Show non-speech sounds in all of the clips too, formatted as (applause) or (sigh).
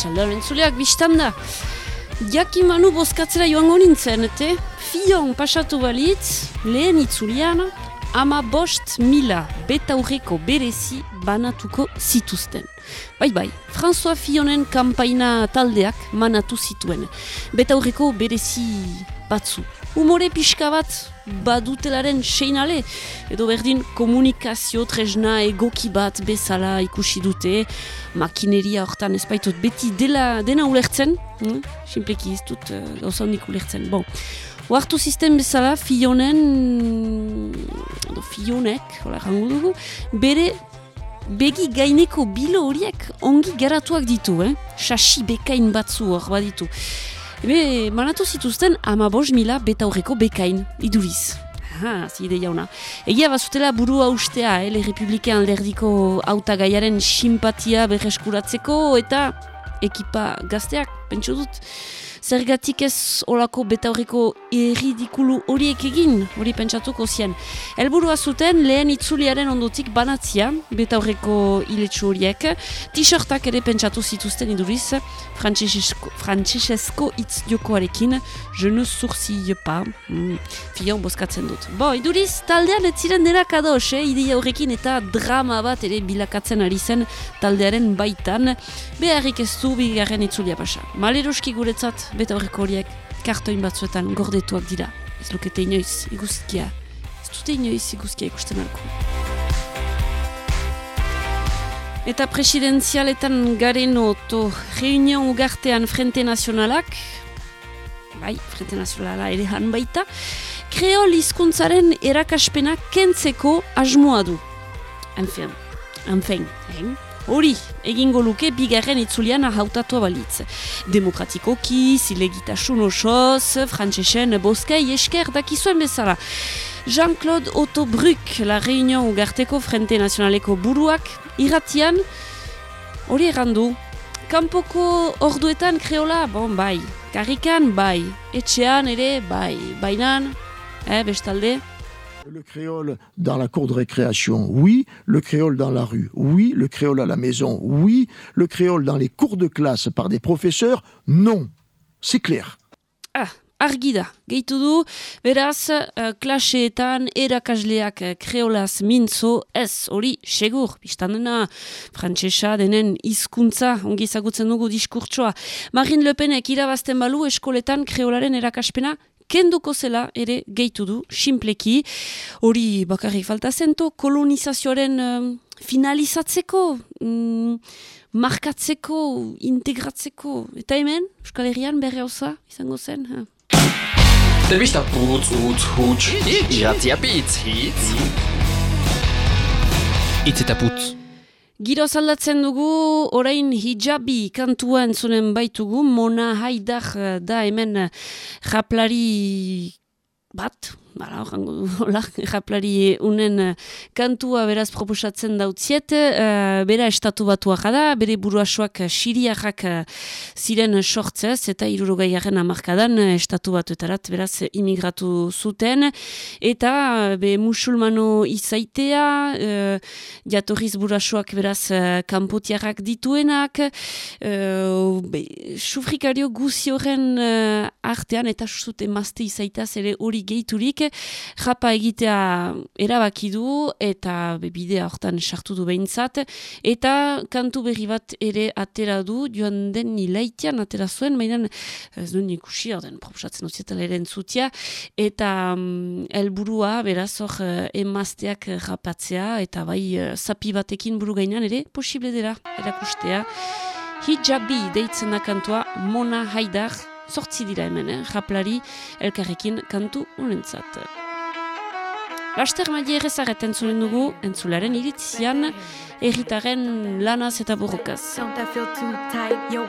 Eta txaldean entzuleak biztan da. Jakin manu bozkatzera joango nintzen, ete? Fion pasatu balitz, lehen itzulian, ama bost mila betaurreko berezi banatuko zituzten. Bai, bai, François Fionen kampaina taldeak manatu zituen. Betaurreko berezi batzu. Humore pixka bat badutelaren seinale, edo berdin komunikazio tresna egoki bat bezala ikusi dute, makineria hortan ez baitut beti dela, dena ulertzen, hm? simpleki ez dut uh, gauza ulertzen. Bon. Oartu sistem bezala, fionen, edo fionek, hola rangu dugu, bere begi gaineko bilo horiek ongi garatuak ditu, eh? Sasi bekain batzu hor baditu. Ebe, manatu zituzten ama bos mila beta horreko bekain, iduriz. Ha, zide jauna. Egia bazutela buru haustea, eh, le republikean alderdiko auta gaiaren simpatia berreskuratzeko eta ekipa gazteak, pentsu dut zergatik ez olako betaurreko erridikulu horiek egin, hori pentsatuko zien. Elburua zuten lehen itzuliaren ondotik banatzia betaurreko iletsu horiek, t-shirtak ere pentsatu zituzten iduriz, Francesco itz jokoarekin, je ne sursille pa, mm, fion boskatzen dut. Bo, iduriz, taldean ez ziren dena kadoz, eh? ideia horrekin eta drama bat ere bilakatzen ari zen taldearen baitan, beharrik ez du bigarren itzulia pasa. Maleroski guretzat beta horreko horiek kartoin batzuetan gordetuak dira. Ez lukete inoiz iguzkia. Ez dute inoiz iguzkia ikusten alko. Eta presidenzialetan garen oto reunion ugartean Frente Nazionalak, bai, Frente Nazionala ere han baita, kreol izkuntzaren erakaspena kentzeko asmoa du. Enfin, enfin, hein? Hori, egingo luke bigarren itzulian hautatua balitz. Demokratikoki, zilegitasun osoz, frantzesen boskai esker dakizuen bezala. Jean-Claude Otto Bruk, la Reunion Ugarteko Frente Nazionaleko buruak, irratian, hori errandu, kanpoko orduetan kreola, bon, bai, karrikan, bai, etxean ere, bai, bainan, eh, bestalde, Le créole dans la cour de récréation, oui. Le créole dans la rue, oui. Le créole à la maison, oui. Le créole dans les cours de classe par des professeurs, non. C'est clair. Ah, argi da. Gehitu du, beraz, uh, klaseetan erakasleak uh, kreolaz mintzo ez, hori, segur, biztan dena, frantsesa denen hizkuntza ongi ezagutzen dugu. Marine Le Penek irabazten balu eskoletan kreolaren erakaspena kenduko zela ere gehitu du, simpleki, hori bakarrik falta zento, kolonizazioaren um, finalizatzeko, um, markatzeko, integratzeko, eta hemen, Euskal Herrian berre hauza, izango zen, ha? Telebista putz, utz, huts, iratzia pitz, hitz. Itz eta putz. Giro zaldatzen dugu, orain hijabi kantuan zunen baitugu, Mona Haidar eh, da hemen japlari bat, Bara, orango hola, (laughs) japlari unen uh, kantua beraz proposatzen dautziet, uh, bera estatu batua jada, bere buruasoak siriarrak uh, ziren sortzez, eta irurogaiaren amarkadan estatu batuetarat beraz imigratu zuten, eta be musulmano izaitea, uh, jatorriz buruasoak beraz uh, kanpotiarrak dituenak, uh, be, sufrikario guzioren uh, artean, eta zute mazte izaitaz ere hori gehiturik, japa egitea erabaki du eta bidea hortan sartu du behintzat. Eta kantu berri bat ere atera du joan den nilaitian atera zuen baina ez duen ikusi den proposatzen uzietela eren zutia eta um, elburua beraz hor uh, emazteak japatzea eta bai uh, zapi batekin buru gainan ere posible dira erakustea. Hijabi deitzen da kantua Mona Haidar sortzi dira hemen, eh? japlari elkarrekin kantu unentzat. Laster maile errezarret entzulen dugu, entzularen iritzian, erritaren lanaz eta burrukaz. Don't that feel too tight? Yo?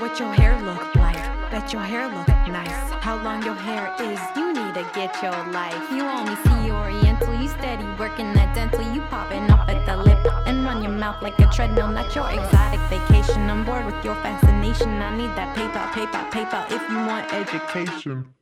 To get your life. You only see Oriental, you steady working that dental. You popping up at the lip and run your mouth like a treadmill. Not your exotic vacation. I'm bored with your fascination. I need that paper, paper, paper. If you want education.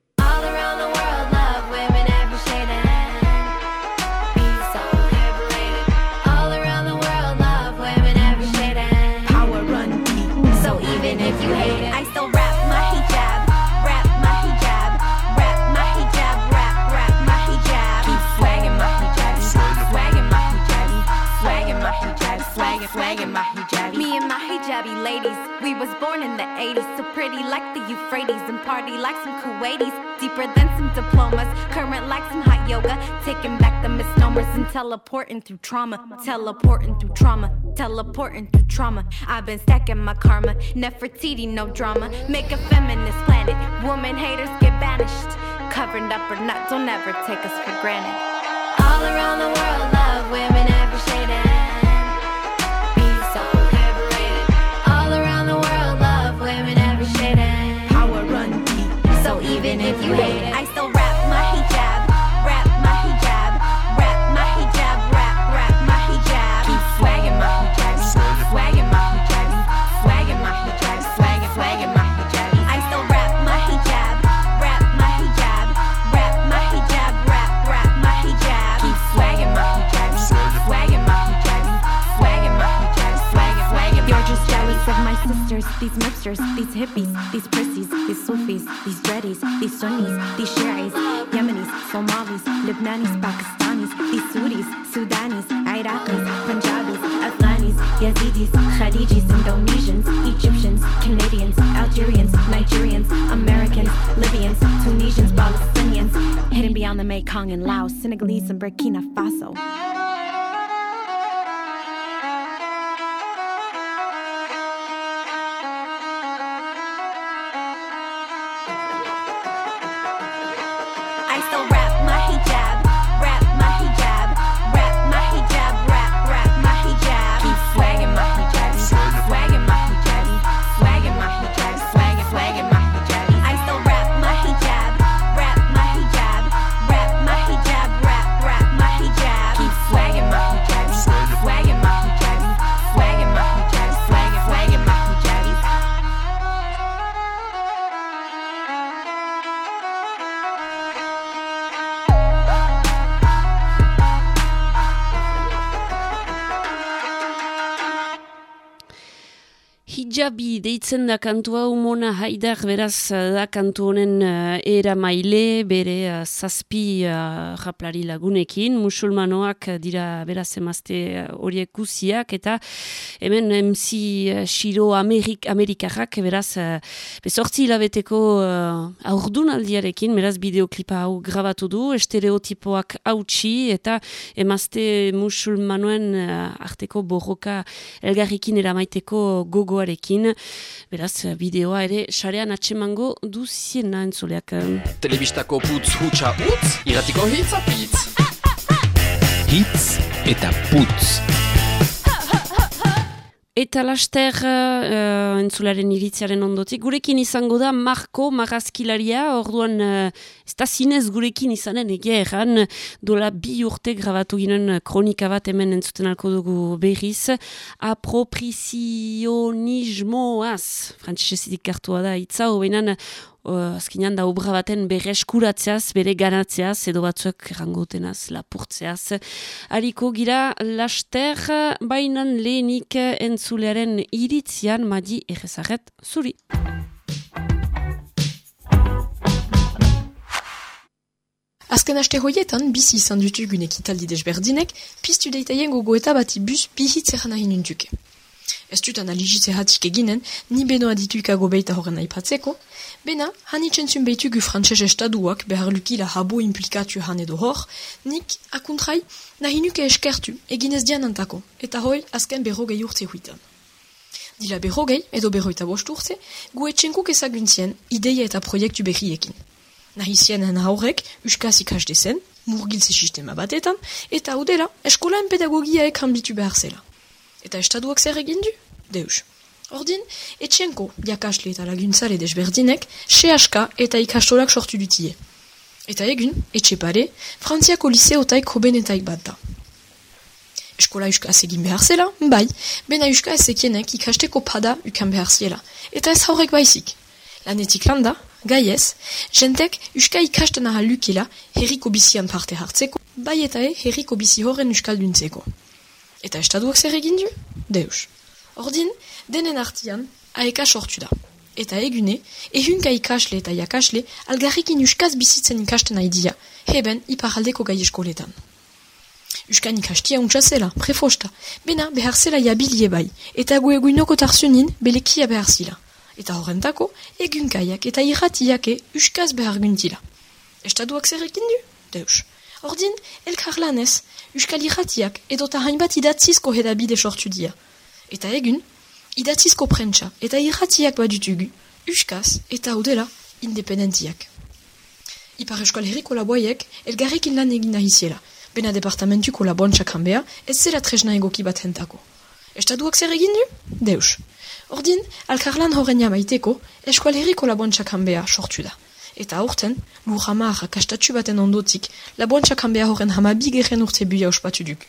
We was born in the 80s, so pretty like the Euphrates and party like some Kuwaitis. Deeper than some diplomas, current like some hot yoga. Taking back the misnomers and teleporting through trauma. Teleporting through trauma, teleporting through trauma. I've been stacking my karma, Nefertiti, no drama. Make a feminist planet, woman haters get banished. Covered up or not, don't ever take us for granted. All around the world, if you hate it, I my sisters, these mipsters, these hippies, these prissies, these Sufis, these dreadies, these Sunnis, these Shiites, Yemenis, Somalis, Lebanese, Pakistanis, these Sudis, Sudanis, Iraqis, Punjabis, Afghanis, Yazidis, Khadijis, Indonesians, Egyptians, Canadians, Algerians, Nigerians, Americans, Libyans, Tunisians, Palestinians, hidden beyond the Mekong and Laos, Senegalese, and Burkina Faso. Hijabi deitzen da kantua umona haidar beraz eh, da kantu honen uh, era maile bere uh, zazpi uh, japlari lagunekin musulmanoak eh, dira beraz emazte horiek guziak eta hemen MC Shiro Amerik, Amerikarrak beraz uh, bezortzi hilabeteko uh, aurdunaldiarekin beraz bideoklipa hau grabatu du estereotipoak hautsi eta emazte musulmanoen uh, arteko borroka elgarrikin eramaiteko gogoarekin. Beraz, bideoa ere sarean atsemango duziena entzuleak. Telebistako putz hutsa utz, iratiko hitz apitz. Hitz eta putz. Eta laster uh, entzularen iritziaren ondotik, gurekin izango da Marko Marazkilaria, orduan uh, ez da zinez gurekin izanen egia erran, dola bi urte grabatu ginen kronika bat hemen entzuten alko dugu berriz, aproprizionismoaz, frantzisezitik kartua da, itza, hobenan uh, azkenean da obra baten berreskuratzeaz, bere ganatzeaz, edo batzuek errangotenaz, lapurtzeaz. Hariko gira laster, bainan lehenik entzulearen iritzian, madi errezaret zuri. Azken aste hoietan, bizi izan dutugun ekitaldi desberdinek, piztu deitaien gogoeta bati bus bihitz eran nahi nuntuke. Ez dut analiziz erratik eginen, ni beno adituikago beita horren aipatzeko, bena, hanitzen zun behitugu frantses estaduak behar lukila habo implikatu han edo hor, nik, akuntrai, nahi nuke eskertu, eginez dianantako, eta hoi azken berrogei urte huitan. Dila berrogei, edo berroita bost urte, gu etxenkuk ezaguntzien, ideia eta proiektu berriekin. Nahi zienen haurek, uskaz ikaste zen, murgiltze sistema batetan, eta udela, eskolan pedagogia ekan bitu behar zela. Eta estaduak zer egin du? Deus. Ordin, etxenko, jakasle eta laguntzale desberdinek, se aska eta ikastolak sortu dutie. Eta egun, etxe pare, frantziako liseotaik hobenetaik bat da. Eskola euskaz egin behar zela, bai, bena euska ezekienek ikasteko pada ukan behar ziela. Eta ez haurek baizik. Lanetik landa, gai ez, jentek euska ikasten aha lukela herriko bizian parte hartzeko, bai eta e herriko bizi horren euskalduntzeko. Eta estaduak zer egin du? Deus. Ordin, denen artian, aeka sortu da. Eta egune, ehunka ikasle eta jakasle algarrikin euskaz bizitzen ikasten nahi dia, heben iparaldeko gai eskoletan. Uskan ikastia untsa zela, prefosta. Bena, behar zela jabilie bai. Eta gu eguinoko tarzunin, belekia behar zila. Eta horrentako, egunkaiak eta irratiake uskaz behar guntila. Estaduak zer ekin du? Deus. Ordin, elkarlanez, uskal irratiak edota hainbat idatzizko hedabide sortu dia. Eta egun, idatzizko prentsa eta irratiak badutugu, uskaz eta udela independentiak. Ipar Euskal Herriko laboiek elgarrekin lan egin nahi ziela, bena departamentuko labontxak hanbea ez zela tresna egoki bat hentako. Estaduak zer egin du? Deus. Ordin, alkarlan horren jamaiteko, Euskal Herriko labontxak hanbea sortu da. Eta aurten, lur hamar kastatxu baten ondotik, labontxak hanbea horren hamabi geren urte buia ospatu duk.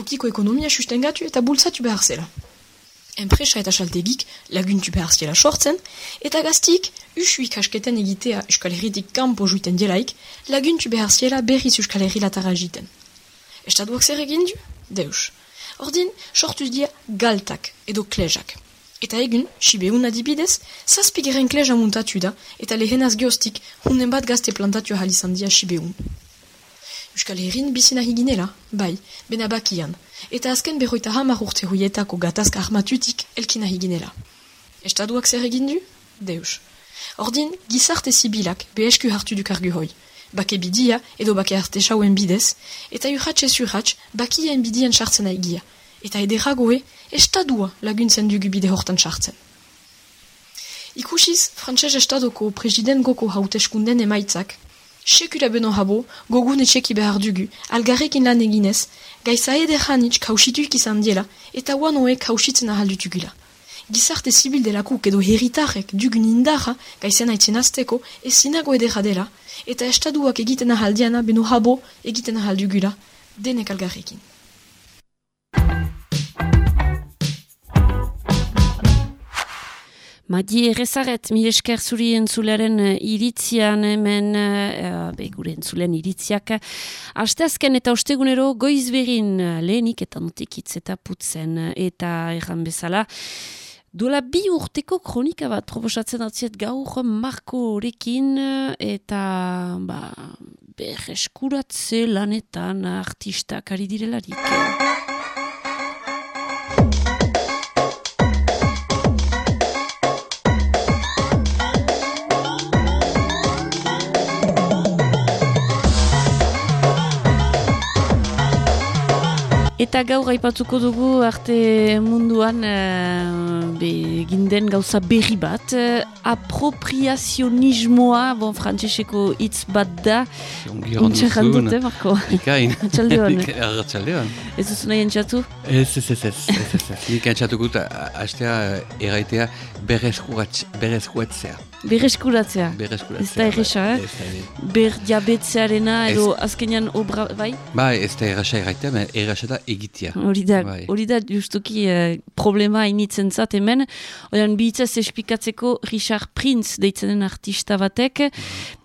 Tokiko ekonomia sustengatu eta bultzatu behar zela. Enpresa eta saltegik laguntu behar ziela sortzen, eta gaztik, usu ikasketen egitea Euskal Herritik kanpo juiten dielaik, laguntu behar ziela berriz Euskal Herri latara jiten. Estaduak zer egin du? Deus. Ordin, sortuz dia galtak edo klezak. Eta egun, sibeun adibidez, zazpigeren kleza muntatu da, eta lehenaz geostik, hunen bat gazte plantatu ahal izan dia sibeun. Euskal Herrin bizina higinela, bai, bena bakian, eta azken berroita hamar urte huietako gatazk armatutik elkina higinela. Estaduak zer egin du? Deus. Ordin, gizarte zibilak behesku hartu du kargu hoi. Bake bidia edo bake arte sauen bidez, eta urratxe urrats bakien bidien sartzen aigia. Eta ederagoe, estadua laguntzen dugu bide hortan sartzen. Ikusiz, frantses estadoko president goko hauteskunden emaitzak, sekula beno habo, gogun etxeki behar dugu, algarrekin lan eginez, gaiza ederhanitz kausituk izan diela, eta wanoe kausitzen ahaldutugula. Gizarte zibil delakuk edo herritarrek dugun indarra gaizen haitzen azteko ezinago edera dela, eta estaduak egiten ahaldiana beno habo egiten ahaldugula, denek algarrekin. Madi errezaret, mire esker zuri entzuleren uh, iritzian hemen, uh, be, gure entzulen iritziak. Asteazken eta ostegunero goiz berin uh, lehenik eta notikitz eta putzen eta erran bezala. Duela bi urteko kronika bat proposatzen atziet gaur marko horrekin eta ba, berreskuratze lanetan artistak ari direlarik. Eta gaur aipatuko dugu arte munduan uh, be, ginden gauza berri bat. Uh, apropriazionismoa, bon, frantzeseko hitz bat da. Untxerran dute, Marko? Ikain. Atxaldeon. Atxaldeon. (laughs) Ez duzu nahi entxatu? Ez, ez, ez, ez, ez, ez. Nik entxatuko eta hastea erraitea berezkuatzea. Bereskuratzea. Bereskuratzea. Ez da erresa, eh? Da erresa. Ber diabetzearena edo azkenean obra, bai? Bai, ez da erresa erraitea, men erresa da egitea. Hori da, Bai. hori da justuki eh, problema initzen zat hemen. Oian bihitzaz espikatzeko Richard Prince deitzenen artista batek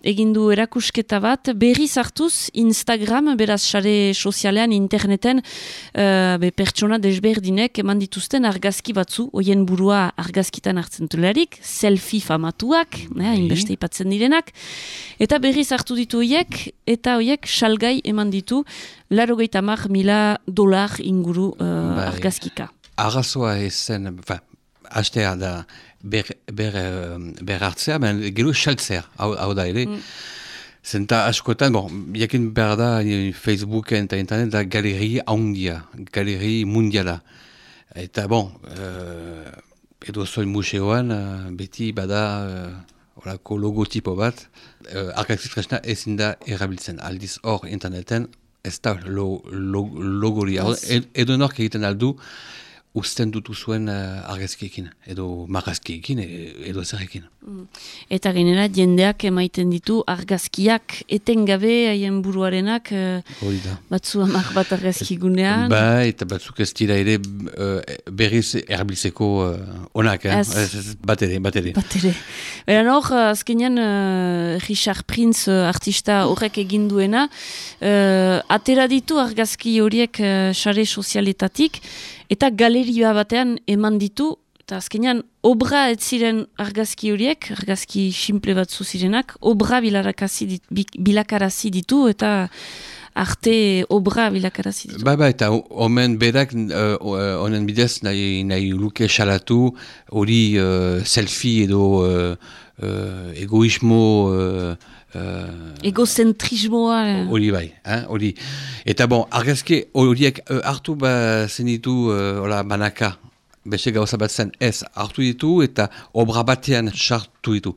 egin du erakusketa bat berriz hartuz Instagram, beraz sare sozialean, interneten eh, be, pertsona desberdinek eman dituzten argazki batzu, hoien burua argazkitan hartzen tularik, selfie famatuak, eh, inbeste ipatzen direnak, eta berriz hartu ditu hoiek, eta hoiek salgai eman ditu, laro mar mila dolar inguru uh, Bai. argazkika. Arrazoa ezen, enfin, hastea da ber, ber, eh, ber hartzea, men gero saltzea, hau, hau da ere. Zenta askotan, bon, jakin behar da eh, Facebooken eta internet da galeri haundia, galeri mundiala. Eta bon, uh, edo zoin museoan, eh, beti bada uh, orako logotipo bat, uh, argazki tresna ezin da erabiltzen. Aldiz hor interneten ez da lo, lo, logori. Hor, ed- Edo nork egiten aldu, usten dutu zuen uh, argazkiekin, edo margazkiekin, e- edo zerrekin. Eta genera jendeak emaiten ditu argazkiak etengabe haien buruarenak uh, batzu amak bat argazki gunean. Ba, eta batzuk ez dira ere uh, berriz erbiltzeko uh, onak, eh? Ez. Bat ere, bat ere. Bat ere. Beran hor, azkenean uh, Richard Prince uh, artista horrek egin duena, uh, atera ditu argazki horiek sare sozialetatik, eta galeria batean eman ditu Eta azkenean, obra ez ziren argazki horiek, argazki simple batzu zirenak, obra bilarakasi dit, bi- bilakarazi ditu eta arte obra bilakarazi ditu. Ba, ba, eta omen berak eh, honen bidez nahi, nahi luke salatu hori eh, selfie edo eh, eh, egoismo eh, eh, Egozentrismoa... eh, hori bai, eh, hori. Eta bon, argazki horiek eh, hartu ba zenitu uh, hola, banaka, beste gauza bat zen ez hartu ditu eta obra batean sartu ditu.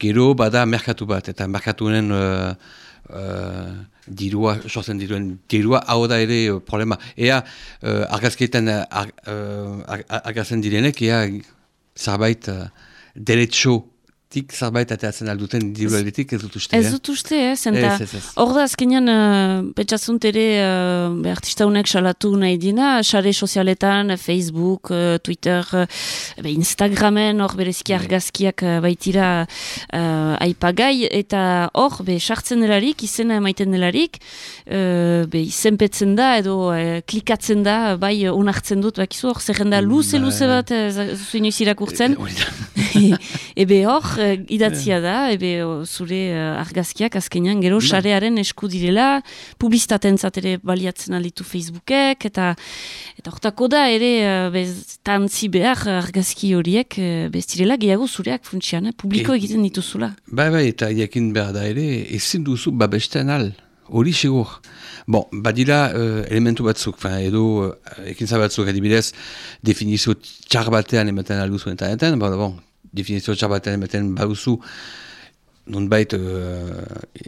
Gero bada merkatu bat, eta merkatunen uh, uh, dirua, sortzen dituen dirua, hau da ere uh, problema. Ea uh, argazkietan uh, ar, uh, ar, argazten direnek, ea zerbait uh, deretxo tik zerbait ateatzen alduten dirualetik ez dut uste. Ez eh? dut uste, eh? Zenta, Ez, ez, ez. hor da azkenean, uh, petxazunt ere, uh, be, artista honek salatu nahi dina, sare sozialetan, eh, Facebook, uh, Twitter, uh, Instagramen, hor bereziki argazkiak uh, baitira uh, aipagai, eta hor, be, sartzen delarik, izena emaiten delarik, uh, be, izenpetzen da, edo uh, klikatzen da, bai, onartzen dut, bakizu, hor, zerrenda luze-luze Bai. bat, eh, ez ez duzu inoiz irakurtzen, Hori da. (laughs) eh, idatzia da, ebe o, zure eh, argazkiak azkenean gero sarearen esku direla, publizitaten ere baliatzen alitu Facebookek, eta eta hortako da ere eh, bez, tantzi behar argazki horiek eh, bez direla gehiago zureak funtsian, eh? publiko E- egiten dituzula. Bai, bai, eta jakin behar da ere, ezin duzu babesten al, hori segur. Bon, badira uh, elementu batzuk, fin, edo uh, ekintza batzuk adibidez, definizio txar batean ematen alduzu interneten, bon, bon, definizio txar batean ematen baduzu, nonbait uh,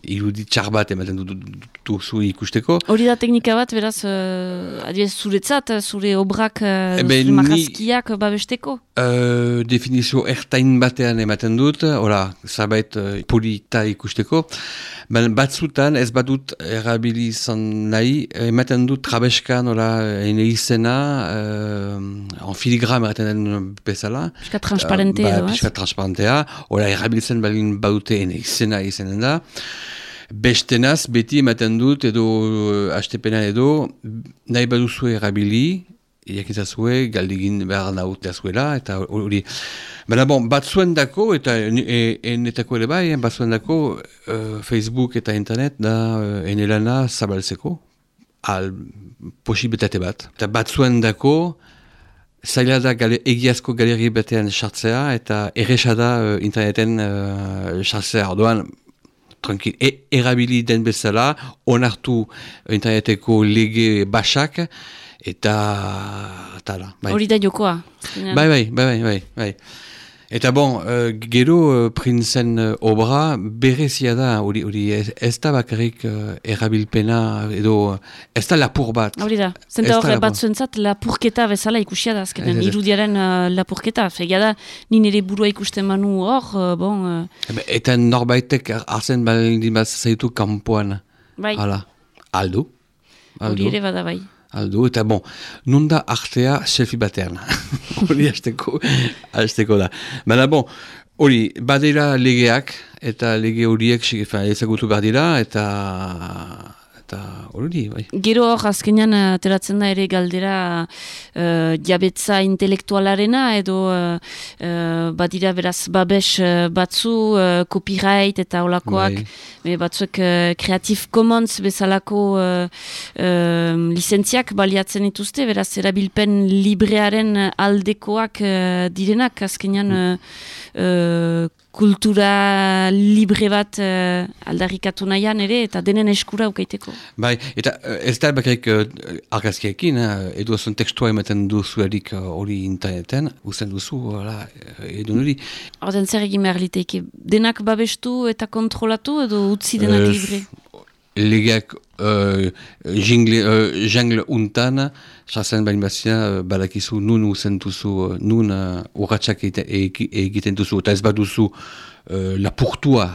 irudi txar bat ematen du- du- du- duzu ikusteko, Hori da teknika bat, beraz, uh, adibidez zuretzat, eh, zure obrak, uh, zure ni- marrazkiak babesteko? Uh, definizio ertain batean ematen dut, hola, zerbait uh, polita ikusteko, ben batzutan ez badut erabili izan nahi, ematen dut trabeskan, hola, ene izena, uh, en filigram eraten den bezala. Piska transparente ba, edo, ez? Piskat transparentea, hola, erabiltzen balin badute ene izena izanen da. Bestenaz, beti ematen dut, edo uh, astepena edo, nahi baduzu erabili, jakizazue, galdigin behar naut dazuela, eta hori. Baina bon, batzuen dako, eta e- enetako ere bai, batzuen dako, uh, Facebook eta internet da uh, enelana zabaltzeko, al posibilitate bat. Eta batzuen dako, zaila da gale, egiazko galerri batean sartzea, eta erresa da uh, interneten uh, sartzea. Orduan, tranquil, e, erabili den bezala, onartu interneteko lege basak, eta tala, bai. Hori da jokoa. Bai, bai, bai, bai, bai, bai. Eta bon, uh, gero uh, printzen uh, obra berezia da, hori, hori ez, ez da bakarrik uh, erabilpena edo ez da lapur bat. Hori da, zenta da hor lapur. batzuentzat lapurketa bezala ikusia da, azkenean, irudiaren uh, lapurketa. Fegia da, ni nire burua ikusten manu hor, uh, bon, uh, Eta norbaitek hartzen baldin bat zaitu kanpoan. bai, Hala, aldu. hori ere bada bai. Aldu, eta bon, nun da artea selfie batean. (laughs) hori hasteko, hasteko da. Baina bon, hori, badira legeak, eta lege horiek ezagutu behar dira, eta eta hori, bai. Gero hor, azkenean, uh, ateratzen da ere galdera uh, jabetza intelektualarena, edo uh, badira beraz babes batzu, uh, copyright eta olakoak, Bai. batzuek uh, Creative Commons bezalako uh, uh, lizentziak baliatzen dituzte, beraz erabilpen librearen aldekoak uh, direnak, azkenean uh, uh, kultura libre bat uh, aldarrikatu nahian ere, eta denen eskura ukaiteko. Bai, eta eh, ez da bakarrik uh, argazkiekin, uh, edo zuen tekstua ematen duzuelik eh, hori interneten, usten duzu, hola, edo hori. Horten zer egin behar liteike? Denak babestu eta kontrolatu edo utzi denak Eh, libre? Legeak uh, uh, jangle untan, sartzen bain bazina, uh, badakizu nun uzen duzu, uh, nun uh, egite- egi- egiten duzu, eta ez baduzu uh, lapurtua,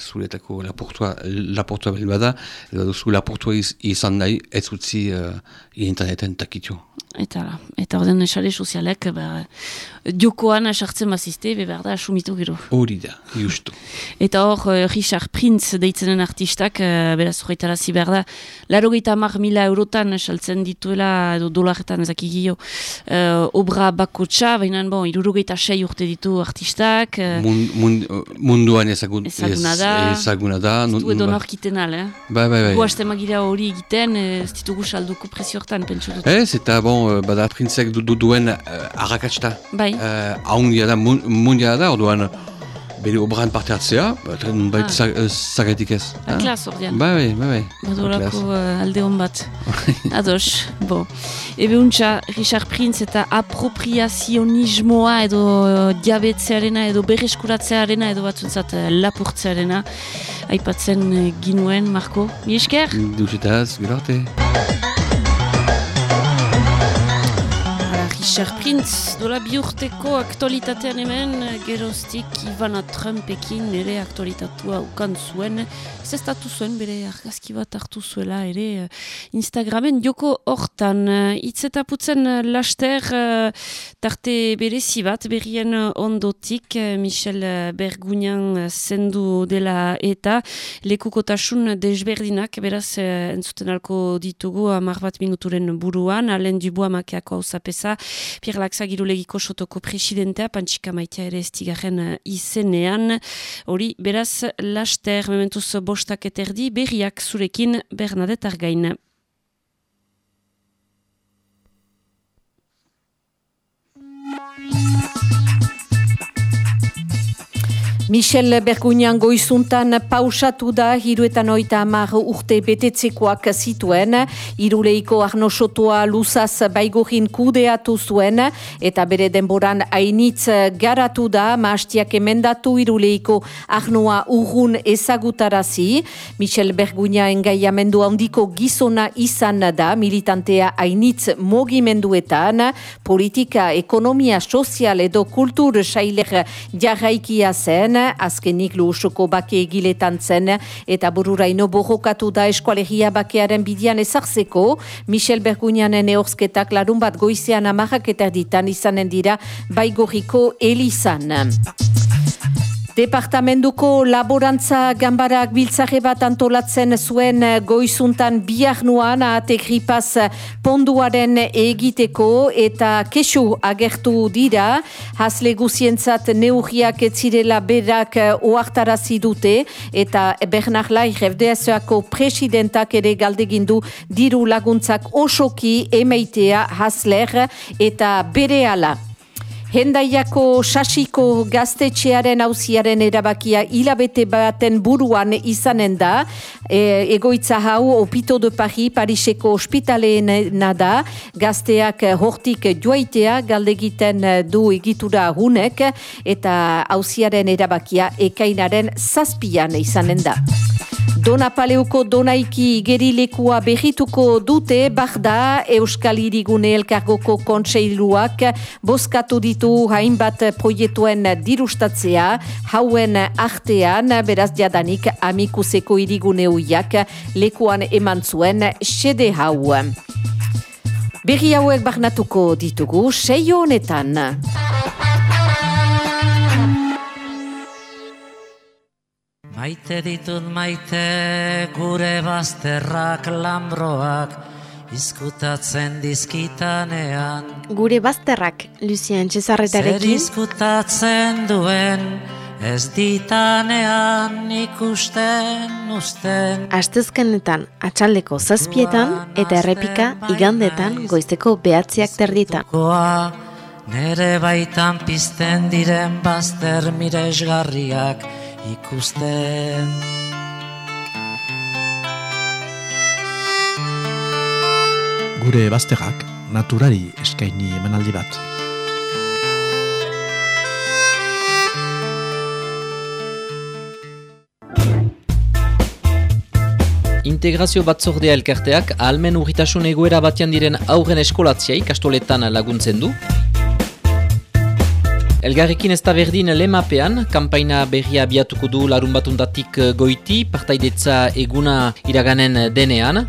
zuretako lapurtua, lapurtua bain bada, ez baduzu lapurtua iz, izan nahi, ez utzi uh, interneten takitu. Eta, la, eta orden sare sozialek, ba, diokoan sartzen bazizte, be behar da, asumitu gero. Hori da, justu. Eta hor, uh, Richard Prince deitzenen artistak, uh, beraz horretarazi behar da, laro gehieta mar mila eurotan saltzen dituela, edo dolaretan ezakigio, uh, obra bakotxa, baina bon, iruro gehieta sei urte ditu artistak. Uh, Mun, mun, munduan ezagun, Ezaguna da. ez- ezaguna da. ez du edo norkiten al, eh? Bai, bai, bai. Gu haste magira hori egiten, eh, ez ditugu salduko prezio hortan, pentsu dut. Ez, eta bon, eh, bada printzek du, du duen uh, arrakatsta. Bai. Uh, Ahondia da, mun- mundia da, orduan bere obran parte hartzea, bat Ah. zagaitik ez. Ah, klas, ordean. Bai, bai, bai, bai. Badolako uh, alde hon bat. (laughs) Ados, bo. Ebe untxa, Richard Prince eta apropriazionismoa edo uh, diabetzearena edo berreskuratzearena edo batzuntzat uh, lapurtzearena aipatzen uh, ginuen, Marko. Mi esker? Dutxetaz, gero arte. Richard Prince, dola bi urteko aktualitatean hemen, geroztik Ivana Trumpekin ere aktualitatua ukan zuen, zestatu zuen bere argazki bat hartu zuela ere uh, Instagramen joko hortan. Uh, hitz eta putzen uh, laster uh, tarte berezi bat berrien ondotik Michel Bergunian zendu dela eta lekukotasun desberdinak beraz entzuten alko ditugu amar bat minuturen buruan. Alen Dubois makeako hau zapesa Pierre Laxa girulegiko sotoko presidentea Pantxika maitea ere estigarren uh, izenean hori beraz laster mementuz bostak eterdi berriak zurekin Bernadette Argain. Michel Bergunian goizuntan pausatu da hiruetan oita amar urte betetzekoak zituen, iruleiko Arno Sotoa luzaz baigorin kudeatu zuen, eta bere denboran hainitz garatu da, maastiak emendatu iruleiko Arnoa urrun ezagutarazi. Michel Bergunia engaiamendu handiko gizona izan da, militantea hainitz mogimenduetan, politika, ekonomia, sozial edo kultur sailer jarraikia zen, azkenik luusoko bake egiletan zen, eta bururaino borrokatu da eskualegia bakearen bidian ezartzeko, Michel Bergunianen eorzketak larun bat goizean amarrak eta erditan izanen dira baigorriko elizan. Departamentuko laborantza gambarak biltzare bat antolatzen zuen goizuntan biarnuan ate gripaz ponduaren egiteko eta kesu agertu dira. Hasle guzientzat neurriak etzirela berak oartarazi dute eta Bernard Lai FDSako presidentak ere galdegindu diru laguntzak osoki emeitea hasler eta bere ala. Hendaiako sasiko gaztetxearen hauziaren erabakia hilabete baten buruan izanen da. E, egoitza hau Opito de Paris, Pariseko ospitaleena da. Gazteak hortik joaitea galdegiten du egitura hunek eta hauziaren erabakia ekainaren zazpian izanen da. Dona Paleuko donaiki gerilekua berrituko dute, barda Euskal Irigune Elkargoko kontseiluak boskatu ditu hainbat proiektuen dirustatzea, hauen artean, beraz jadanik amikuseko irigune uiak lekuan eman zuen sede hau. Berri hauek barnatuko ditugu, seio honetan. Maite ditut maite gure bazterrak lambroak izkutatzen dizkitanean. Gure bazterrak, Lucien Zer Cesarretarekin, izkutatzen duen ez ditanean ikusten usten. astezkenetan atxaldeko zazpietan eta errepika igandetan goizteko behatziak terditan. Nere baitan pizten diren bazter miresgarriak ikusten. Gure bazterrak naturari eskaini emanaldi bat. Integrazio batzordea elkarteak ahalmen urritasun egoera batean diren aurren eskolatzia ikastoletan laguntzen du. Elgarrekin ez da berdin lemapean, kampaina berria abiatuko du larun batundatik goiti, partaidetza eguna iraganen denean.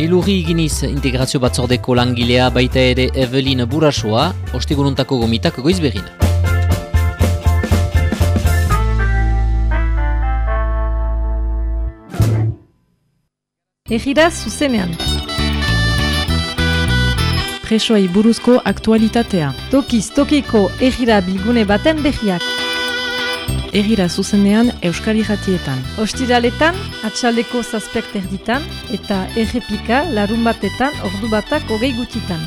Elurri iginiz integrazio batzordeko langilea baita ere Evelyn Burasoa, ostegununtako gomitak goiz begin. Egira zuzenean. Presoai buruzko aktualitatea. Tokiz tokiko egira bilgune baten behiak. Egira zuzenean Euskari jatietan. Ostiraletan, atxaleko zazpek terditan, eta errepika larun batetan ordu batak hogei gutitan.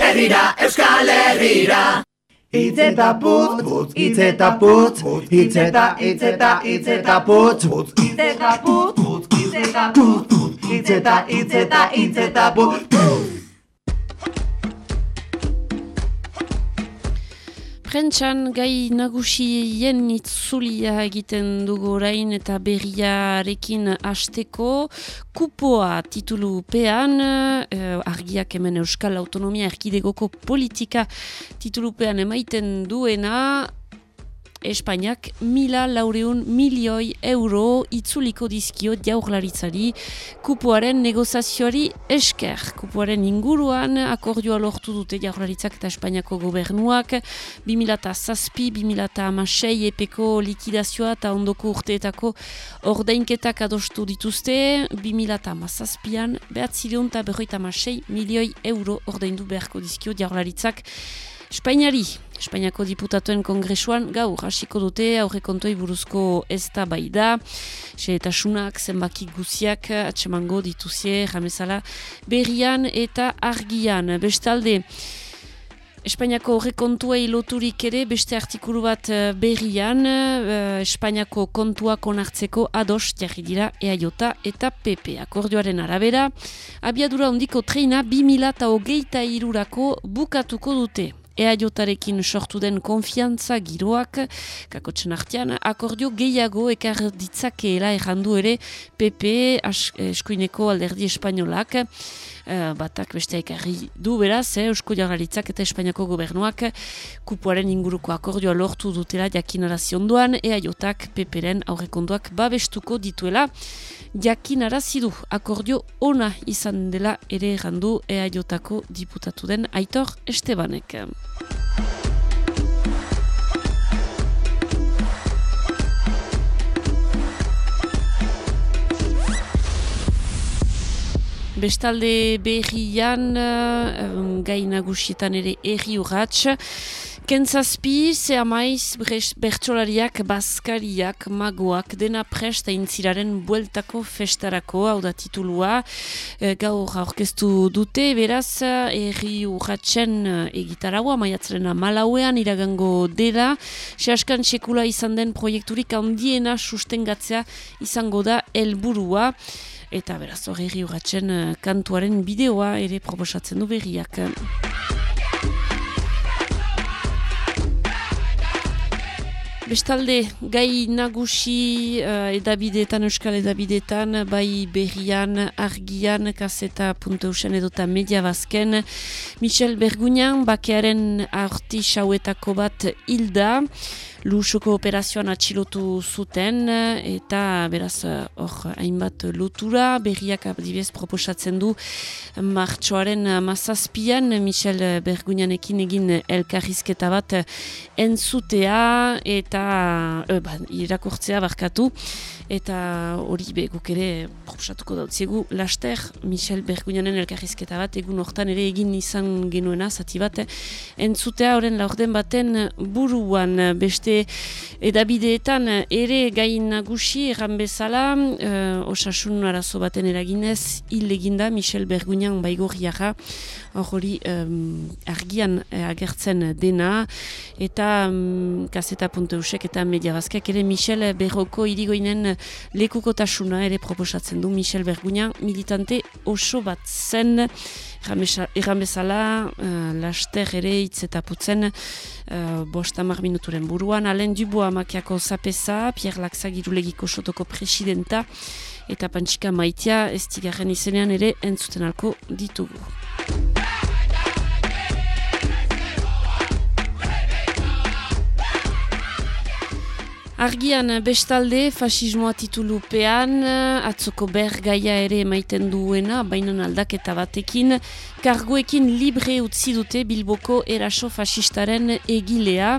Herrira, Euskal Herrira. Itz eta putz, putz, itz eta putz, itz eta, itz putz, putz, itz eta putz, putz, itz putz, itz eta, itz eta putz. Prentxan gai nagusien itzulia egiten dugu orain eta berriarekin hasteko. Kupoa titulu pean, eh, argiak hemen Euskal Autonomia Erkidegoko politika titulupean emaiten duena, Espainiak mila laureun milioi euro itzuliko dizkio jaurlaritzari kupoaren negozazioari esker. Kupoaren inguruan akordioa lortu dute jaurlaritzak eta Espainiako gobernuak. 2006-2006 epeko likidazioa eta ondoko urteetako ordainketak adostu dituzte. 2006an behatzileun eta berroita milioi euro ordaindu beharko dizkio jaurlaritzak Espainiari, Espainiako diputatuen kongresuan gaur hasiko dute aurrekontoi buruzko ez da bai da, xeetasunak, zenbaki guziak, atsemango dituzie, jamezala, berrian eta argian. Bestalde, Espainiako horrekontuei loturik ere beste artikulu bat eh, berrian uh, Espainiako kontuak onartzeko ados jarri dira EAJ eta PP. Akordioaren arabera, abiadura ondiko treina 2008 irurako bukatuko dute. EAJarekin sortu den konfiantza giroak, kakotzen artean, akordio gehiago ekar ditzakeela errandu ere PP eskuineko alderdi espainolak, uh, batak beste ekarri du beraz, eh, Eusko Jarraritzak eta Espainiako gobernuak kupuaren inguruko akordioa lortu dutela jakinarazi onduan, EAJak PPren aurrekonduak babestuko dituela, jakinarazi du akordio ona izan dela ere errandu EAJako diputatu den Aitor Estebanek. Bestalde berrian, um, gai nagusietan ere erri urratx, Kentzazpi, ze amaiz bertsolariak, baskariak, magoak, dena presta intziraren bueltako festarako, hau da titulua, e, gaur aurkeztu dute, beraz, erri urratzen egitaragoa, maiatzaren malauean iragango dela, sehaskan sekula izan den proiekturik handiena sustengatzea izango da helburua eta beraz hori urratzen uh, kantuaren bideoa ere proposatzen du berriak. Bestalde, gai nagusi uh, edabideetan, euskal edabideetan, bai berrian, argian, kaseta punto eusen edota media bazken, Michel Bergunian, bakearen arti sauetako bat hilda, Lusoko operazioan atxilotu zuten eta beraz hor hainbat lotura berriak abdibez proposatzen du martxoaren mazazpian Michel Bergunianekin egin elkarrizketa bat entzutea eta e, ba, irakurtzea barkatu eta hori beguk ere proposatuko dautziegu laster Michel Bergunianen elkarrizketa bat. Egun hortan ere egin izan genuena zati bat entzutea horren laurden baten buruan. Beste edabideetan ere gain nagusi erran bezala uh, osasun arazo baten eraginez hil eginda Michel Bergunian baigorriara hori um, argian eh, agertzen dena. Eta um, kaseta eusek eta media bazkak ere Michel Berroko irigoinen lekukotasuna ere proposatzen du Michel Bergunian militante oso bat zen Erran uh, laster ere hitz eta putzen uh, bostamar minuturen buruan. Alen Duboa makiako zapesa, Pierre Laxagirulegiko sotoko presidenta, eta pantxika maitea ez izenean ere entzuten alko ditugu. Argian bestalde fasismoa titulupean atzoko bergaia ere emaiten duena, baina aldaketa batekin, karguekin libre utzi dute Bilboko eraso fasistaren egilea.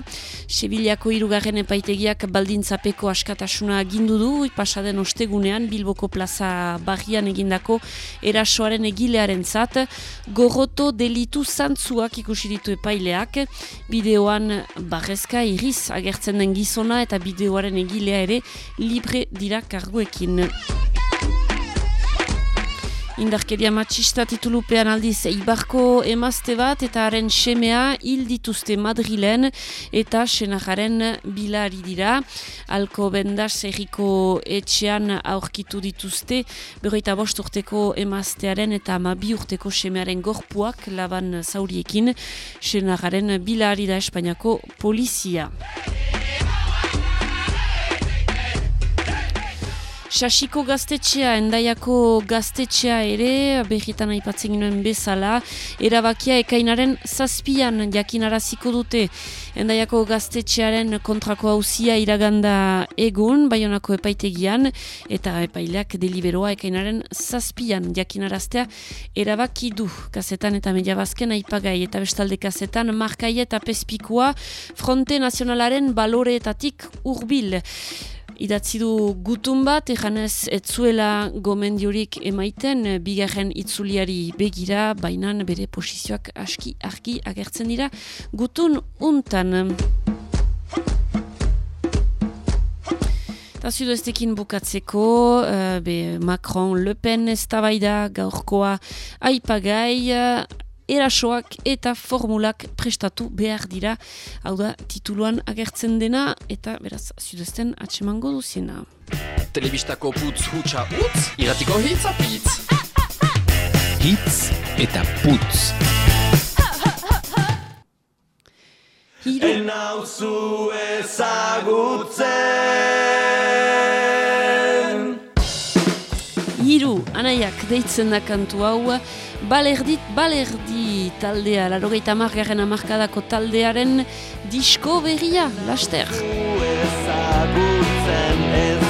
Sevillako irugarren epaitegiak baldintzapeko askatasuna agindu du, pasaden ostegunean Bilboko plaza barrian egindako erasoaren egilearen zat, gorroto delitu zantzuak ikusi ditu epaileak, bideoan barrezka iriz agertzen den gizona eta bideoaren egilea ere libre dira karguekin. Indarkeria matxista titulupean aldiz Ibarko emazte bat eta haren semea hil dituzte Madrilen eta senajaren bilari dira. Alko bendas erriko etxean aurkitu dituzte berroita bost urteko emaztearen eta ama bi urteko semearen gorpuak laban zauriekin senajaren bilari da Espainiako polizia. Sasiko gaztetxea, endaiako gaztetxea ere, behitan aipatzen ginoen bezala, erabakia ekainaren zazpian jakinaraziko dute. Endaiako gaztetxearen kontrako hauzia iraganda egun, baionako epaitegian, eta epaileak deliberoa ekainaren zazpian jakinaraztea erabaki du. Kazetan eta mediabazken aipagai eta bestalde kazetan, markai eta pespikoa fronte nazionalaren baloreetatik urbil idatzi du gutun bat, ejanez etzuela gomendiorik emaiten bigarren itzuliari begira, baina bere posizioak aski argi agertzen dira gutun untan. Eta zudu bukatzeko, uh, be Macron Le Pen ez gaurkoa aipagai, erasoak eta formulak prestatu behar dira. Hau da, tituluan agertzen dena eta beraz, zudezten atsemango duziena. Telebistako putz hutsa utz, iratiko hitz apitz. Hitz eta putz. Hiru. Enauzu ezagutzen. Anaiak deitzen da kantu hau, balerdit balerdi taldea, larogeita margarren amarkadako taldearen disko berria, laster. Ezagutzen ez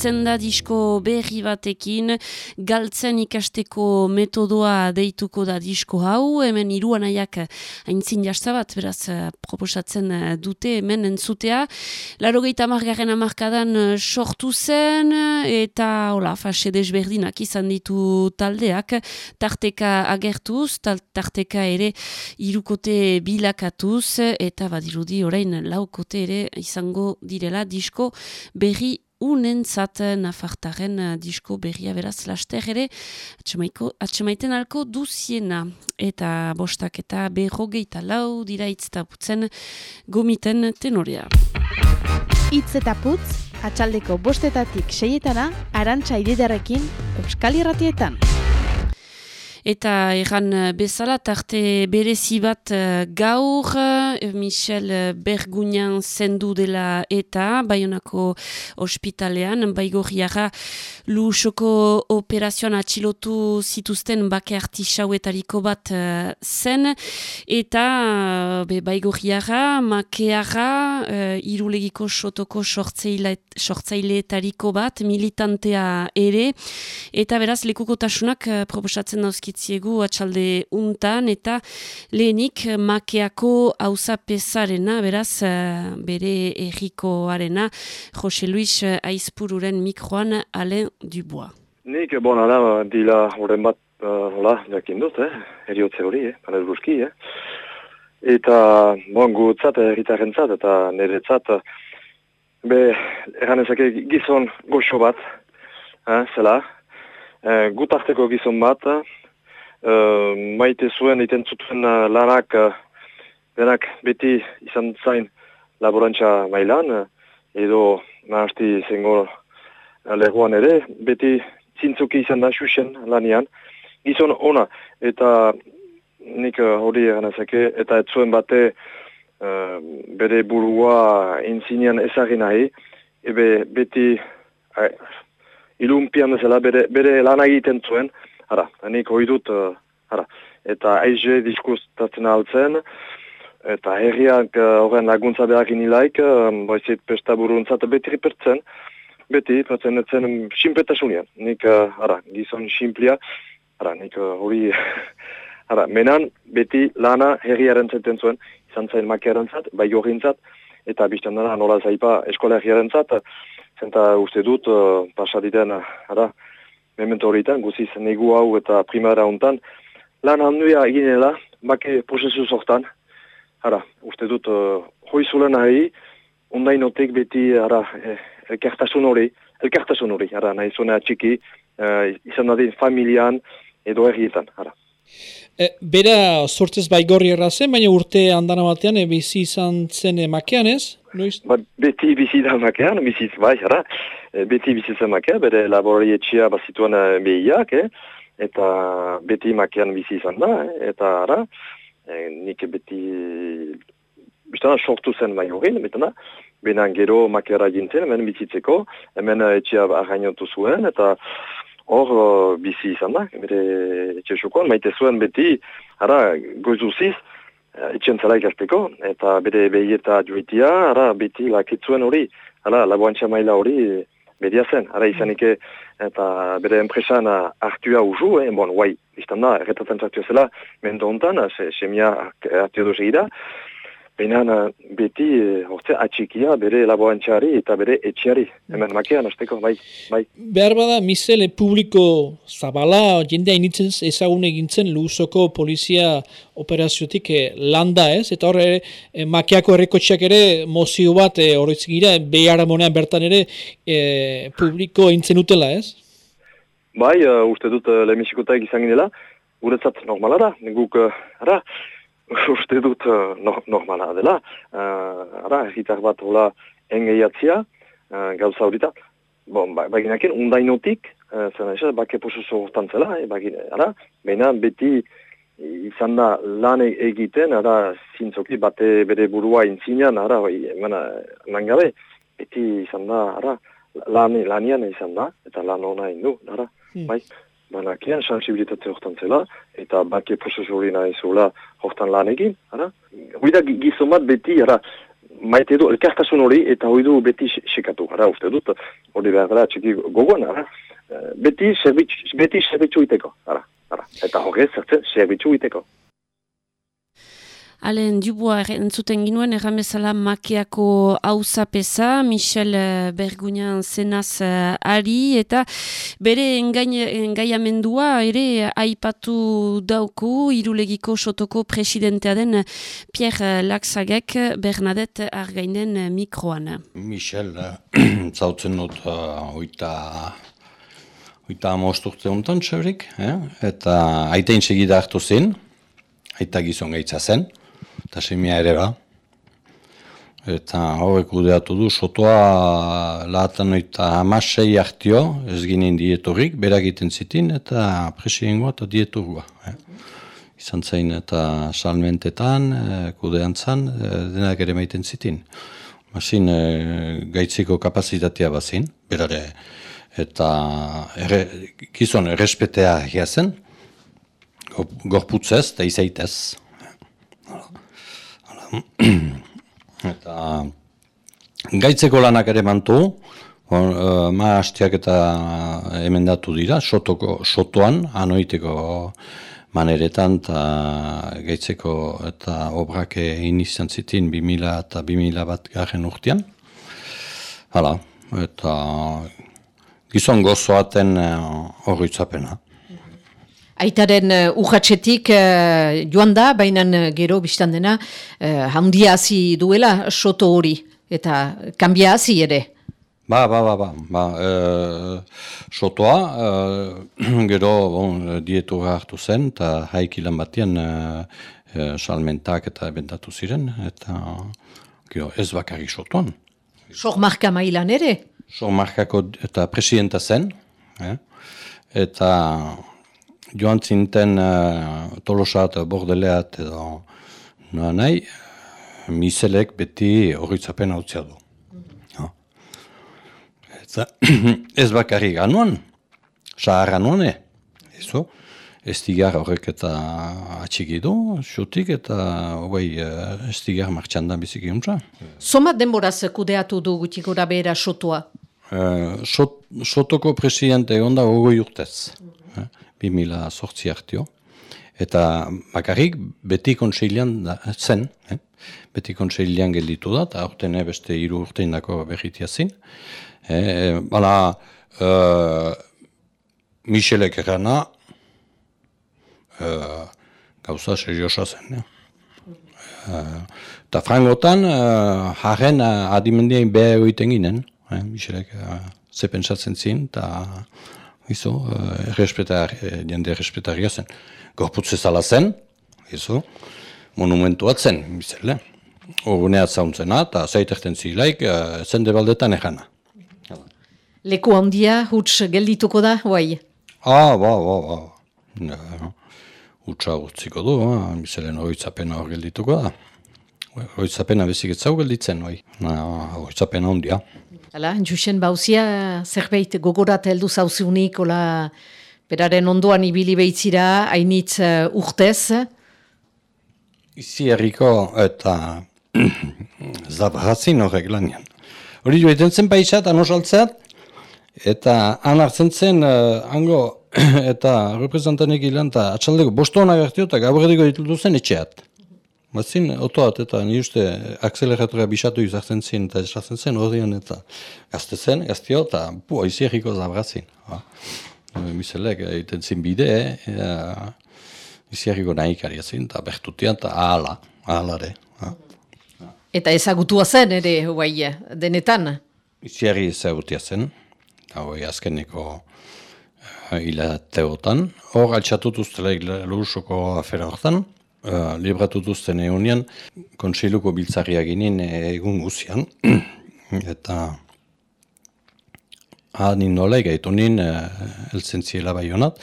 zitzultzen da disko berri batekin, galtzen ikasteko metodoa deituko da disko hau, hemen iruan aiak haintzin jastabat, beraz proposatzen dute hemen entzutea. Laro gehieta margarren amarkadan sortu zen, eta hola, fase desberdinak izan ditu taldeak, tarteka agertuz, tarteka ere irukote bilakatuz, eta badirudi orain laukote ere izango direla disko berri unentzat nafartaren disko berria beraz laster ere atxemaiten alko duziena eta bostak eta berrogeita lau dira itztaputzen gomiten tenorea. Itz eta putz, atxaldeko bostetatik seietana, arantxa ididarekin, euskal irratietan. Eta egan bezala tarte berezi bat uh, gaur uh, Michel Bergunian zendu dela eta Bayonako ospitalean baigorriara lusoko operazioan atxilotu zituzten bake artisauetariko bat zen. Eta be, baigorriara makeara irulegiko sotoko sortzaileetariko bat militantea ere. Eta beraz lekukotasunak proposatzen dauzki dizkitziegu atxalde untan eta lehenik makeako hauza pesarena, beraz eh, bere errikoarena Jose Luis Aizpururen mikroan Alain Dubois. Nik, bon, ala, dila horren bat, uh, hola, jakin dut, eh? eriotze hori, eh? panel buski, eh? Eta, bon, gutzat, erritaren zat, eta nire zat, be, eranezake gizon goxo bat, eh, zela, eh, gutarteko gizon bat, uh, maite zuen iten zutuen uh, lanak uh, benak beti izan zain laborantza mailan uh, edo nahazti zengo uh, lehuan ere. Beti zintzuki izan da xuxen lanian. Gizon ona eta nik hori uh, ganezake eta ez zuen bate uh, bere burua inzinean ezagin nahi. Ebe beti uh, ilumpian bezala bere, bere lan egiten zuen Hara, nik hoi dut, uh, hara, eta aize diskustatzen altzen, eta herriak uh, horren laguntza behar inilaik, uh, boizit pesta buruntzat beti ripertzen, beti, patzen etzen simpletasunian. Nik, uh, hara, gizon simplia, hara, nik hori, uh, (laughs) hara, menan beti lana herriaren zenten zuen, izan zain makiaren zat, bai horrintzat, eta biztan dena nola zaipa eskola herriaren zat, zenta uste dut, uh, pasaditen, hara, memento horretan, guziz negu hau eta primara hontan, lan handuia eginela, bake prozesu sortan, ara, uste dut, uh, hoi zulen nahi, ondainotek beti, ara, eh, elkartasun hori, elkartasun hori, ara, nahi zunea txiki, uh, izan nadien familian, edo errietan, ara. E, bera sortzez baigorri errazen, baina urte andana batean e, bizi izan zen makean ez? Ba, beti bizi da makean, bizi bai, ara. E, beti bizi zen makean, bere laborari etxia bazituan e, behiak, eh? eta beti makean bizi izan da, eh? eta ara, e, nik beti biztana sortu zen baigorri, betana, benan gero makeara gintzen, hemen bizitzeko, hemen etxia arrainotu zuen, eta hor bizi izan da, bere etxesukon, maite zuen beti, ara, goizuziz, etxen zela ikasteko, eta bere behi eta joitia, ara, beti lakitzuen hori, ara, laboantxa maila hori, bedia zen, ara izanik eta bere enpresan hartua uzu, eh, bon, guai, izan da, erretatzen zartu zela, mendo hontan, se, semia hartu edo segida, Baina beti hortze atxikia bere laboantxari eta bere etxiari. Hemen makean, azteko, bai, bai. Behar bada, misele publiko zabala, jendea initzen ezagun egintzen luzoko polizia operaziotik eh, landa ez, eta horre eh, makeako errekotxeak ere mozio bat eh, horretz gira, behar monean bertan ere eh, publiko egintzen utela ez? Bai, uh, uste dut uh, lehenbizikotaik izan ginela, guretzat normala da, guk, uh, ara, (laughs) uste dut uh, normala dela. Uh, ara, egitar bat hola engeiatzia, uh, gauza horita. Bon, ba, baginaken, undainotik, uh, zena esan, bake posuzo hortan zela, eh, bagin, ara, baina beti izan da lan e-, egiten, ara, zintzoki, bate bere burua intzinean, ara, bai, emana, gabe, beti izan da, ara, lan, lanian izan da, eta lan hona indu, ara, hmm. bai. Banakian, sensibilitate hortan zela, eta bake prozesu hori nahi zuela hortan lan egin, ara? Huida gizon bat beti, ara, maite du elkartasun hori eta hori du beti se- sekatu. Ara, uste dut, hori behar dela txiki gogoan, ara. Eh, Beti zerbitzu, beti zerbitzu iteko, ara. ara. Eta hori zertzen zerbitzu iteko. Alen Dubois entzuten ginuen erramezala makiako hauzapeza, Michel eh, Bergunian zenaz eh, ari, eta bere engain, engaiamendua ere aipatu dauku irulegiko sotoko presidentea den Pierre Laxagek Bernadette Argainen mikroan. Michel, eh, (clears throat) zautzen dut uh, oita, oita amosturte honetan txabrik, eh? eta aitain segida hartu zen, aita gizon gaitza zen, eta semia ere ba. Eta horrek kudeatu du, sotoa lahatan oita amasei hartio, ez ginen dietorrik, berak egiten zitin, eta presidengoa eta dietorgoa. Eh? Izan zain eta salmentetan, eh, kudeantzan, eh, denak ere maiten zitin. Mazin, e, gaitziko kapazitatea bazin, berare, eta erre, gizon errespetea zen, gorputzez eta izaitez. Hala. (clears throat) eta gaitzeko lanak ere mantu, on, e, ma hastiak eta emendatu dira, sotoko, sotoan, anoiteko maneretan eta gaitzeko eta obrak egin izan zitin 2000 eta 2000 bat garen urtean. Hala, eta gizon gozoaten horretzapena. Aitaren uh, urratxetik uh, joan da, baina uh, gero biztan dena uh, handia hasi duela soto hori, eta kanbia hasi ere. Ba, ba, ba, ba, ba e, sotoa, e, (clears throat) gero bon, dietu hartu zen, eta haikilan batean e, salmentak eta bendatu ziren, eta gero ez bakarrik sotoan. Sormarka mailan ere? Sormarkako eta presidenta zen, eh? eta joan zinten e, tolosa eta bordeleat edo noa nahi, miselek beti horritzapen hau du. Eta (clears throat) ez bakarrik anuan, sahar anuan, ezo, ez digar horrek eta atxiki du, xutik eta hoi ez digar martxandan biziki untza. Somat denboraz kudeatu du gutik gora behera sotoa? Uh, sot, sotoko presidente egon da hogoi urtez, eh, 2000 sortzi hartio. Eta bakarrik beti konseilian da, zen, eh? beti konseilian gelditu da, eta aurten beste hiru urtein dako berritia zin. Eh, bala, uh, Michelek erana, uh, gauza seriosa zen. Eta uh, frangotan, uh, jaren adimendien behar egiten ginen, eh, Michelek uh, ze pentsatzen zin, eta izo, uh, errespetar, jende errespetaria zen. Gorputze zala zen, izo, monumentuat zen, bizele. Oguneat zauntzena, eta zaiterten zilaik, uh, zende baldetan egana. Leku handia, huts geldituko da, guai? Ah, ba, ba, ba. Hutsa utziko du, ah, bizelen horitzapena hor geldituko da. Horitzapena bezik etzau gelditzen, bai. Horitzapena handia. Hala, Jusen bauzia zerbait gogorat heldu zauziunik, ola, beraren ondoan ibili behitzira, hainitz uh, urtez? Izi herriko eta (clears throat) zabrazin horrek lanian. Hori joetan zen paisat, anosaltzeat, eta han hartzen zen, uh, hango (clears throat) eta representantek ilan, eta atxaldeko bostoan agertio, eta gaborretiko ditutu zen etxeat. Bazin, otoat eta ni uste akseleratoria bisatu izartzen zen eta esartzen zen ordean eta gazte zen, gaztio eta pu, izi erriko zabrazin. Ba. Miselek egiten zin bide, e, izi erriko nahi zen eta bertutian eta ahala, ahalare. Ba. Eta ezagutua zen ere, guai, denetan? Izi erri ezagutia zen, eta hoi azkeneko uh, hilateotan. Hor altxatutuztelaik lurusoko afera horretan, Uh, libratutuzten egunean, kontseiluko biltzarria ginen egun guzian, (clears throat) eta hanin nola gaitu nin, uh, eltzen ziela bai honat,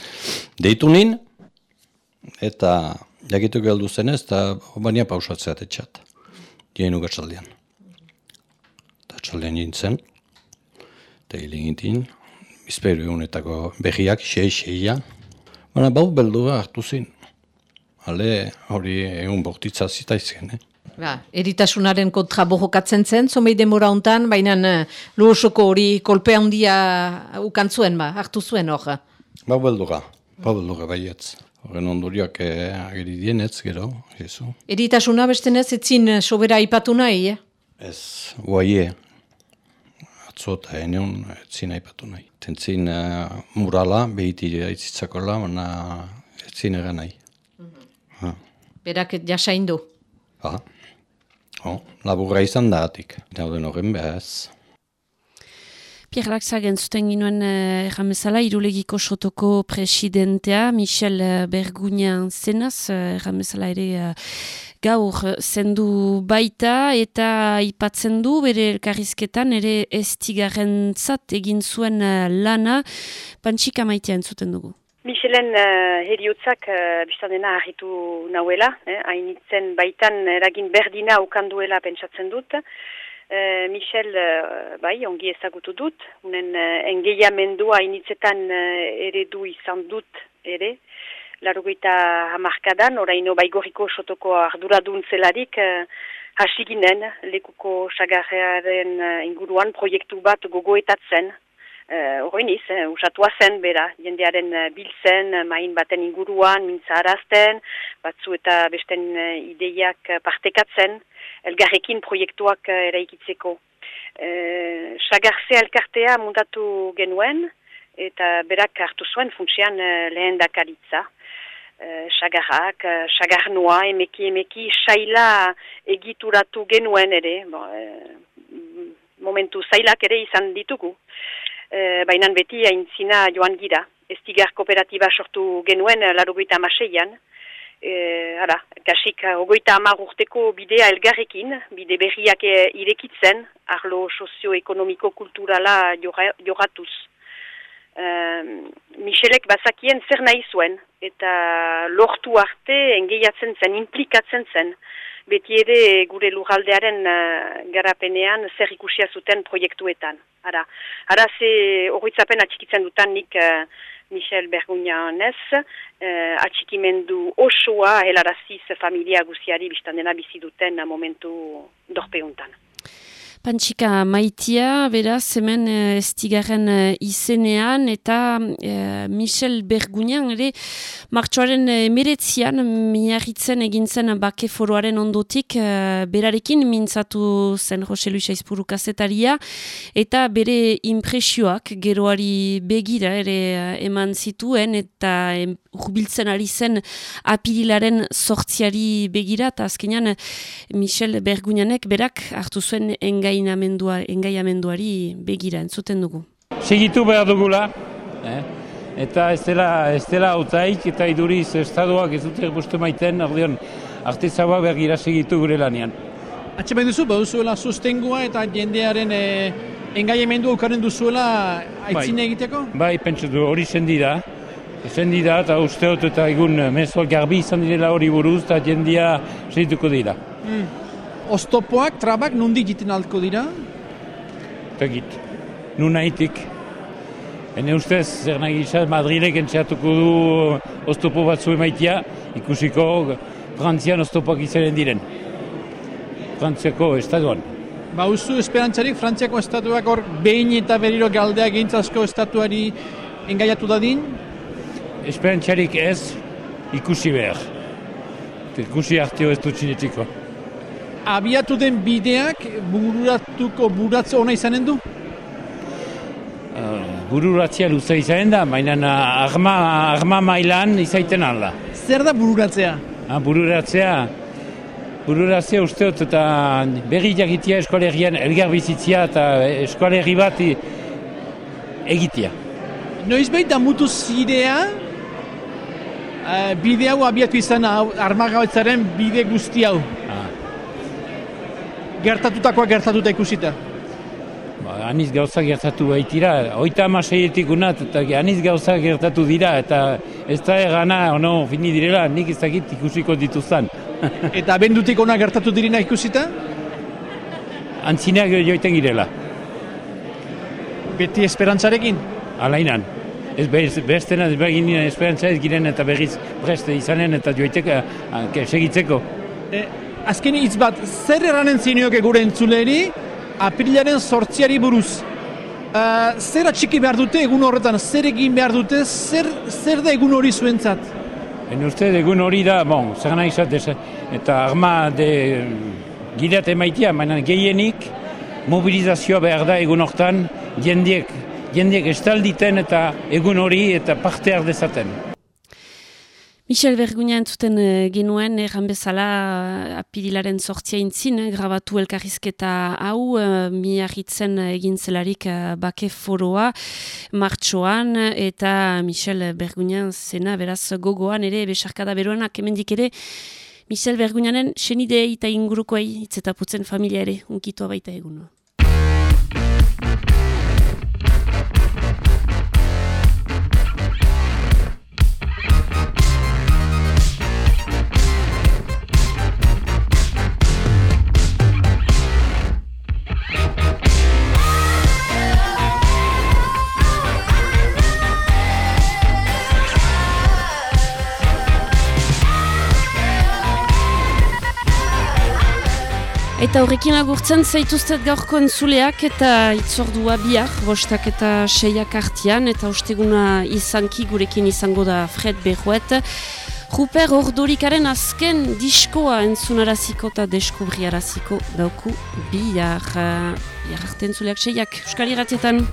deitu nin, eta jakitu geldu zenez, eta bania pausatzea tetxat, dien ugatxaldean. Eta txaldean jintzen, eta hile gintin, bizperu egunetako berriak, xei, xeia, baina bau beldua hartu zin. Ale, hori egun bortitza zita izken, eh? Ba, eritasunaren kontra bojokatzen zen, zomei demora hontan, baina uh, luosoko hori kolpe handia ukantzuen, ba, hartu zuen hor. Ba, beldura, ba, beldura baietz. Horren ondoriak eh, ageri dienetz, gero, jesu. Eritasuna bestenez, etzin eh, sobera ipatu nahi, eh? Ez, guaie, atzo eta eneon, etzin aipatu nahi. Tentzin uh, murala, behiti aitzitzakola, baina etzin egan nahi. Berak jasain du. Ba, oh, laburra izan da atik, dauden horren behaz. Pierre Laxagen zuten ginoen eh, erramezala, irulegiko sotoko presidentea, Michel eh, Bergunian zenaz, eh, erramezala ere gaur zendu baita eta aipatzen du bere elkarrizketan ere estigarren zat egin zuen lana, pantxika maitea entzuten dugu. Michelen uh, heriotzak uh, biztan dena harritu nauela, eh, hainitzen baitan eragin berdina ukanduela pentsatzen dut. Uh, Michel, uh, bai, ongi ezagutu dut, unen uh, engeiamendua hainitzetan uh, eredu izan dut ere, larogeita hamarkadan, oraino baigoriko sotoko arduradun zelarik, uh, hasiginen lekuko sagarrearen uh, inguruan proiektu bat gogoetatzen, Horreiniz, uh, uh, usatua zen, bera, jendearen uh, biltzen, uh, main baten inguruan, mintza arazten, batzu eta besten ideiak partekatzen, elgarrekin proiektuak eraikitzeko. Uh, Sagarze elkartea mundatu genuen, eta berak hartu zuen funtsian lehen dakaritza. Uh, sagarrak, sagarnoa, emeki, emeki, saila egituratu genuen ere, bon, uh, momentu zailak ere izan ditugu e, baina beti aintzina joan gira. Estigar kooperatiba sortu genuen eh, larogoita amaseian. E, hala, kasik ogoita amar urteko bidea elgarrekin, bide berriak irekitzen, arlo sozio-ekonomiko-kulturala joratuz. E, Michelek bazakien zer nahi zuen, eta lortu arte engeiatzen zen, implikatzen zen beti ere gure lugaldearen uh, garapenean zer ikusia zuten proiektuetan. Ara, ara ze horretzapen atxikitzen dutan nik uh, Michel Bergunianez, uh, atxikimendu osoa helaraziz familia guziari biztan dena bizi duten momentu dorpeuntan. Pantxika maitia, beraz, hemen uh, estigarren uh, izenean, eta uh, Michel Bergunian, ere, martxoaren meretzian, miarritzen egintzen bake foroaren ondotik, uh, berarekin mintzatu zen Jose Luis Aizpuru kazetaria, eta bere impresioak geroari begira ere eman zituen, eta urbiltzen ari zen apirilaren sortziari begira, eta azkenean Michel Bergunianek berak hartu zuen engai engaiamenduari begira entzuten dugu. Segitu behar dugula, eh? eta ez dela, ez dela autaik eta iduriz estadoak ez dute bustu maiten, ardean artezaua begira segitu gure lanean. Atxe behar duzu, behar duzuela sustengua eta jendearen e, engaiamendua ukaren duzuela aitzine bai. egiteko? Bai, pentsu du, hori zendi da. Zendi da, eta usteot eta egun mezuak garbi izan direla hori buruz, eta jendia segituko dira. Mm. Oztopoak, trabak, nondik jiten altko dira? Tegit, nun nahitik. Hene ustez, zer nahi gisa, Madrilek entxeatuko du oztopo bat zuen maitia, ikusiko Frantzian oztopoak izaren diren. Frantziako estatuan. Ba, uzu esperantzarik Frantziako estatuak hor behin eta beriro galdea gintzazko estatuari engaiatu dadin? Esperantzarik ez, ikusi behar. Ikusi hartio ez dutxinetiko abiatu den bideak bururatuko buratze ona izanen du? Uh, bururatzea luza izanen da, baina arma, arma mailan izaiten alda. Zer da bururatzea? Ah, bururatzea, bururatzea usteot eta berri jagitia eskolegian elgar bizitzia eta eskolerri bat egitea. Noiz behit da mutu zirea, uh, bide hau abiatu izan armagabetzaren bide guzti hau? Gertatutakoa gertatuta ikusita? Ba, aniz gauza gertatu baitira, oita amaseietik unat, eta aniz gauza gertatu dira, eta ez da egana, ono, fini direla, nik ez dakit ikusiko dituzan. (laughs) eta abendutik ona gertatu dirina ikusita? Antzineak joiten girela. Beti esperantzarekin? Alainan. Ez bestena ez begin esperantza ez giren eta berriz preste izanen eta joiteko, segitzeko. E, azken hitz bat, zer eranen zinioke gure entzuleri, aprilaren sortziari buruz. Uh, zer atxiki behar dute egun horretan, zer egin behar dute, zer, zer da egun hori zuentzat? En uste egun hori da, bon, zer nahi izatez, eta arma de gidat emaitia, baina gehienik mobilizazioa behar da egun hortan jendiek, jendiek estalditen eta egun hori eta parte dezaten. Michel Berguna entzuten uh, genuen, erran bezala uh, apirilaren sortzia intzin, eh, grabatu elkarrizketa hau, miarritzen egin zelarik bake foroa martxoan, eta Michel Berguna zena beraz gogoan ere, besarkada beroanak emendik ere, Michel Bergunanen senidea eta ingurukoei, itzetaputzen familia ere, unkitua baita egun. Eta horrekin agurtzen zaituztet gaurko entzuleak eta itzordua biak, bostak eta seiak artian, eta osteguna izanki gurekin izango da Fred Behuet. Ruper ordorikaren azken diskoa entzunaraziko eta deskubriaraziko dauku biak. Biak arte entzuleak seiak, Euskal Iratietan.